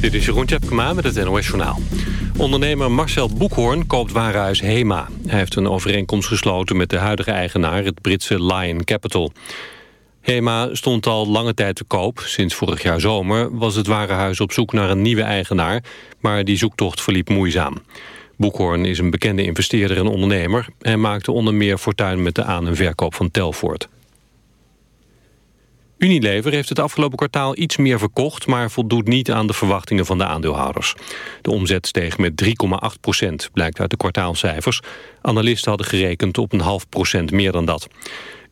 Dit is Jeroen Tjepkema met het NOS Journaal. Ondernemer Marcel Boekhoorn koopt warenhuis HEMA. Hij heeft een overeenkomst gesloten met de huidige eigenaar... het Britse Lion Capital. HEMA stond al lange tijd te koop. Sinds vorig jaar zomer was het warenhuis op zoek naar een nieuwe eigenaar... maar die zoektocht verliep moeizaam. Boekhoorn is een bekende investeerder en ondernemer... en maakte onder meer fortuin met de aan- en verkoop van Telfort. Unilever heeft het afgelopen kwartaal iets meer verkocht... maar voldoet niet aan de verwachtingen van de aandeelhouders. De omzet steeg met 3,8 procent, blijkt uit de kwartaalcijfers. Analisten hadden gerekend op een half procent meer dan dat.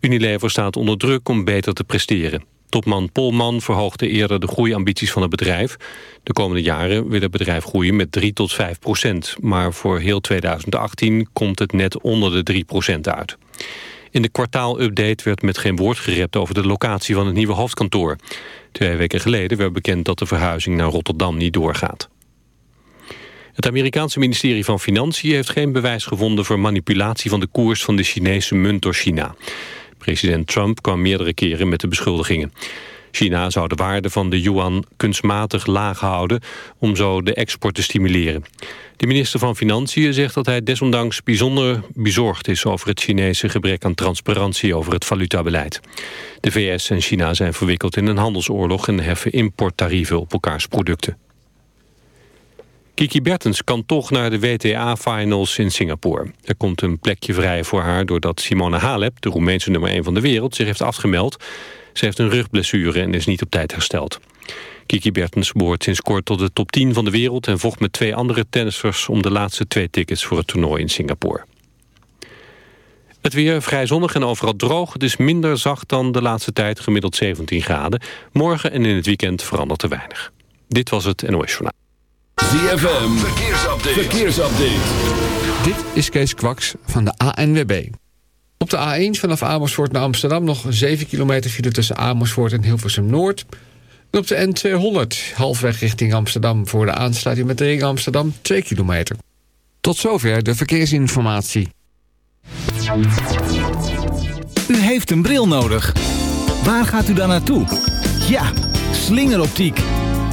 Unilever staat onder druk om beter te presteren. Topman Polman verhoogde eerder de groeiambities van het bedrijf. De komende jaren wil het bedrijf groeien met 3 tot 5 procent. Maar voor heel 2018 komt het net onder de 3 procent uit. In de kwartaalupdate werd met geen woord gerept over de locatie van het nieuwe hoofdkantoor. Twee weken geleden werd bekend dat de verhuizing naar Rotterdam niet doorgaat. Het Amerikaanse ministerie van Financiën heeft geen bewijs gevonden voor manipulatie van de koers van de Chinese munt door China. President Trump kwam meerdere keren met de beschuldigingen. China zou de waarde van de yuan kunstmatig laag houden om zo de export te stimuleren. De minister van Financiën zegt dat hij desondanks bijzonder bezorgd is over het Chinese gebrek aan transparantie over het valutabeleid. De VS en China zijn verwikkeld in een handelsoorlog en heffen importtarieven op elkaars producten. Kiki Bertens kan toch naar de WTA-finals in Singapore. Er komt een plekje vrij voor haar doordat Simone Halep, de Roemeense nummer 1 van de wereld, zich heeft afgemeld. Ze heeft een rugblessure en is niet op tijd hersteld. Kiki Bertens behoort sinds kort tot de top 10 van de wereld... en vocht met twee andere tennissers om de laatste twee tickets voor het toernooi in Singapore. Het weer vrij zonnig en overal droog. Het is minder zacht dan de laatste tijd, gemiddeld 17 graden. Morgen en in het weekend verandert er weinig. Dit was het NOS Journaal. ZFM, verkeersupdate. verkeersupdate. Dit is Kees Kwaks van de ANWB. Op de A1 vanaf Amersfoort naar Amsterdam nog 7 kilometer file tussen Amersfoort en Hilversum Noord. En op de N200 halfweg richting Amsterdam voor de aansluiting met de ring Amsterdam 2 kilometer. Tot zover de verkeersinformatie. U heeft een bril nodig. Waar gaat u dan naartoe? Ja, slingeroptiek.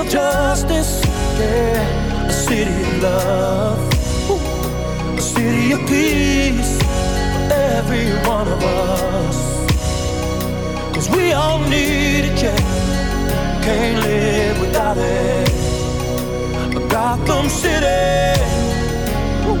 Of justice, yeah. A city of love, Ooh. a city of peace for every one of us. Cause we all need it, yeah. Can't live without it. Gotham City, Ooh.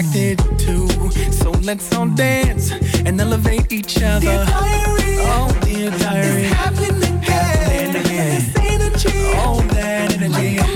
attracted to. So let's all dance and elevate each other. Dear diary, oh, dear diary. It's happening again. Happening again. This energy. oh, that energy.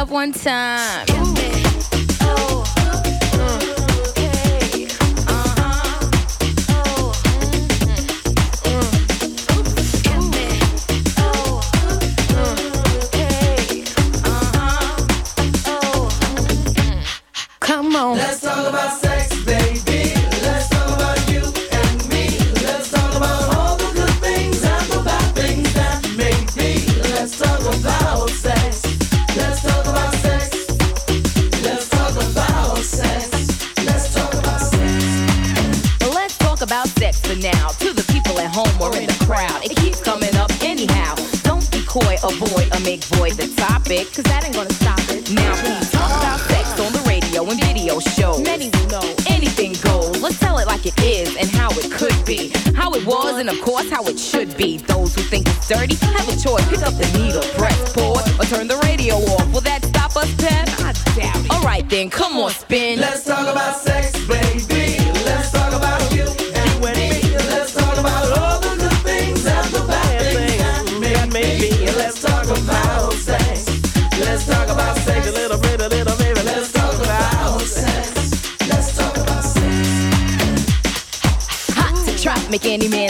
Up one time. How it and, of course, how it should be. Those who think it's dirty have a choice. Pick up the needle, press pause, or turn the radio off. Will that stop us, Pep? I doubt it. Alright then, come on, spin. Let's talk about sex, baby. Let's talk about you and me. Let's talk about all the good things and the bad things that make me. Let's talk about sex. Let's talk about sex. A little bit, a little baby. Let's talk about sex. Let's talk about sex. Hot to trap, make any man's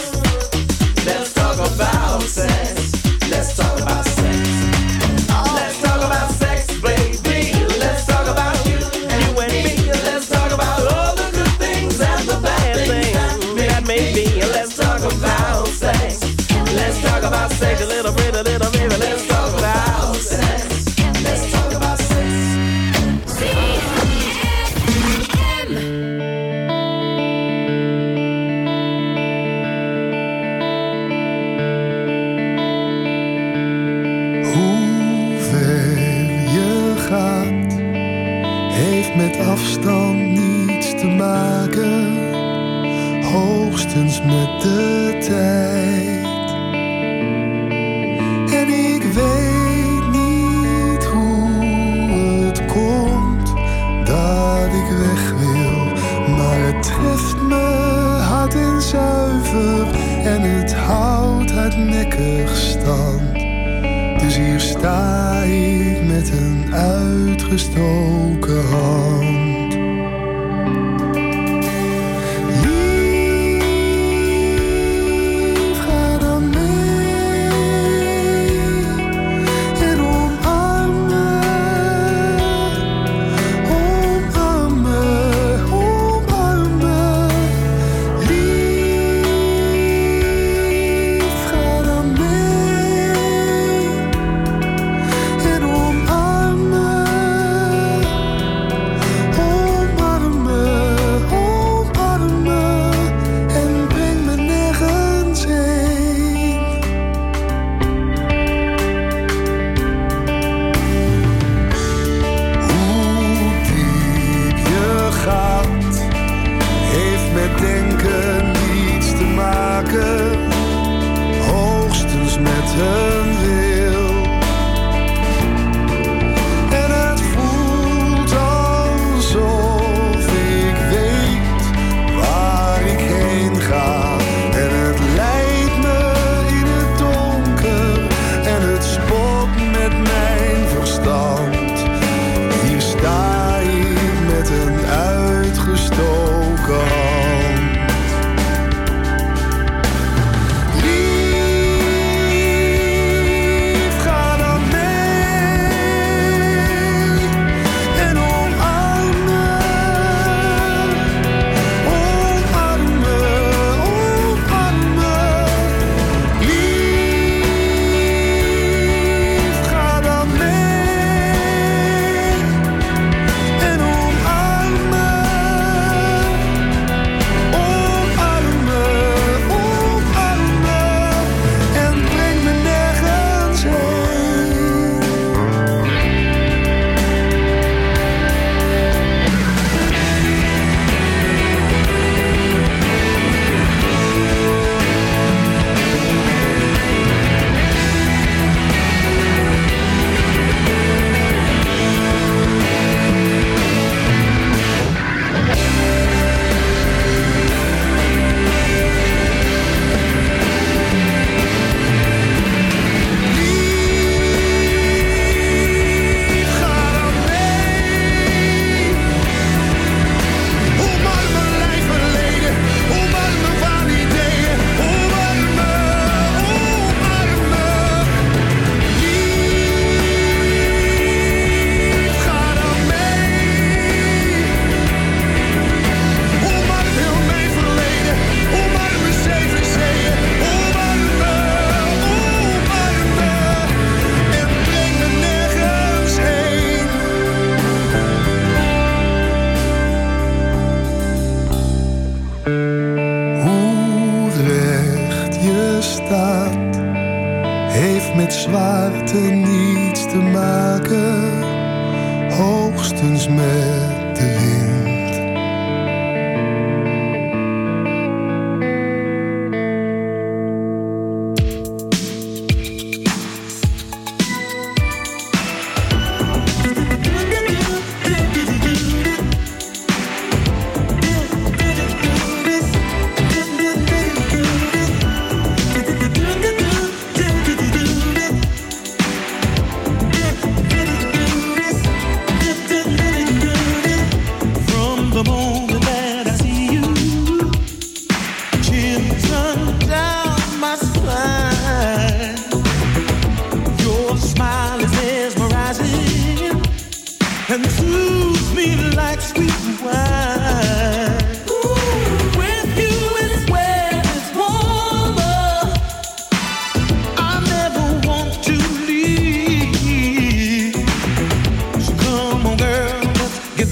The gestoord.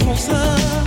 onze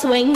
swing.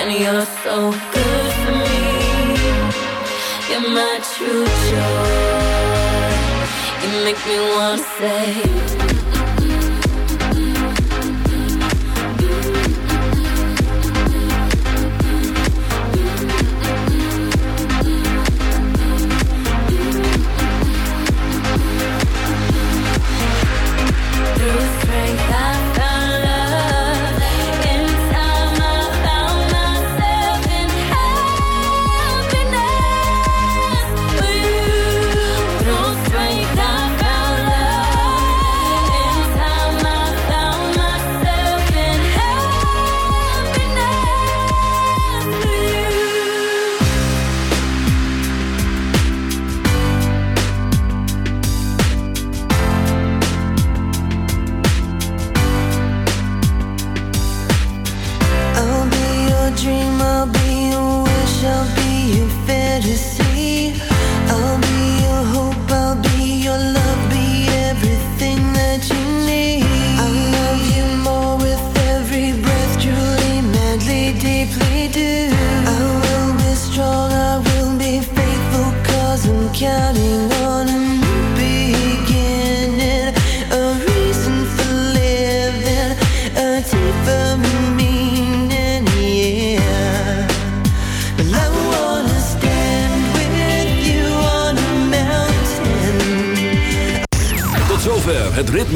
and you're so good for me. You're my true joy. You make me wanna say.